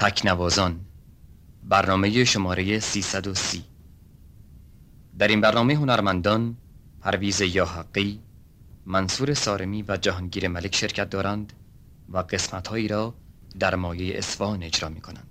تکنوازان. برنامه شماره 330 در این برنامه هنرمندان پرویز یاحقی منصور سارمی و جهانگیر ملک شرکت دارند و قسمتهایی را در مایه اسوان اجرا می کنند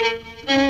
Thank you.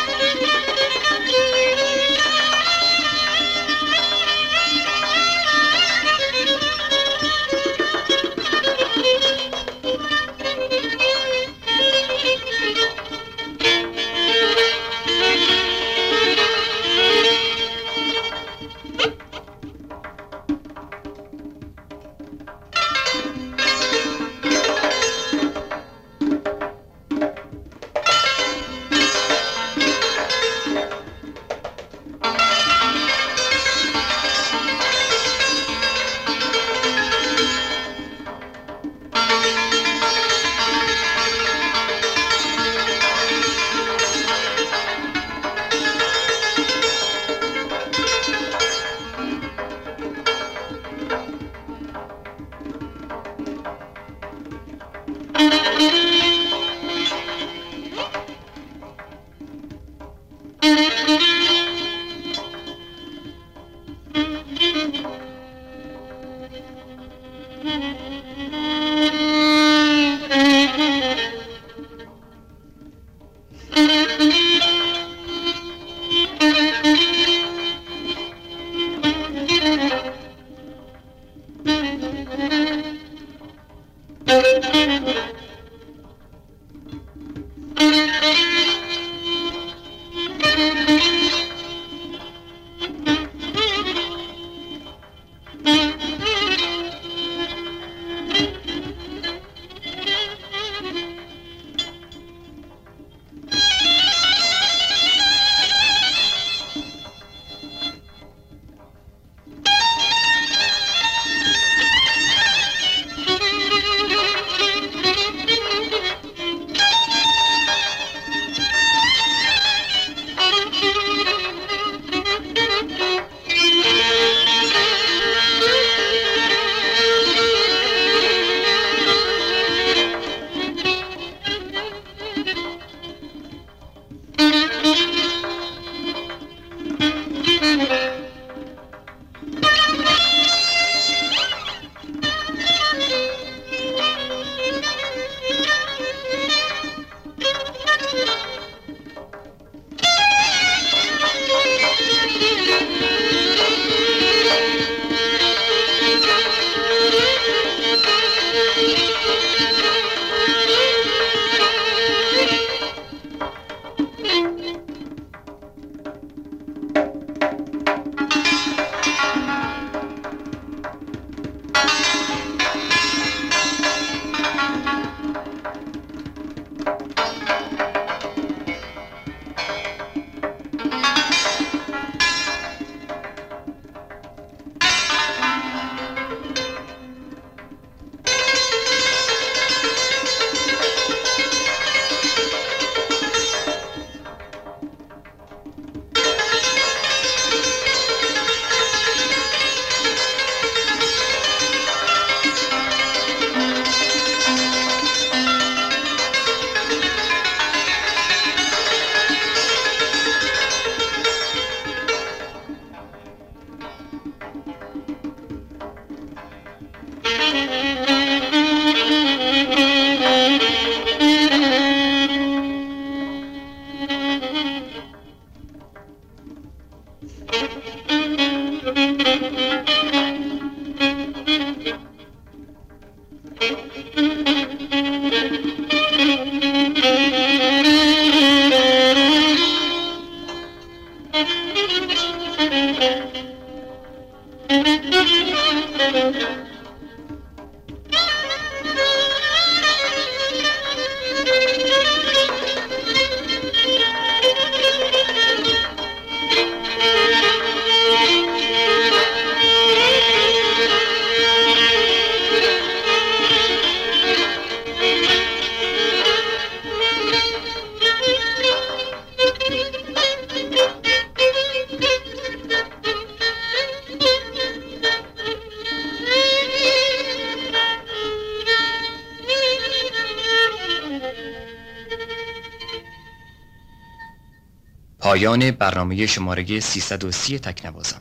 پایان برنامه شماره 330 تکنوازان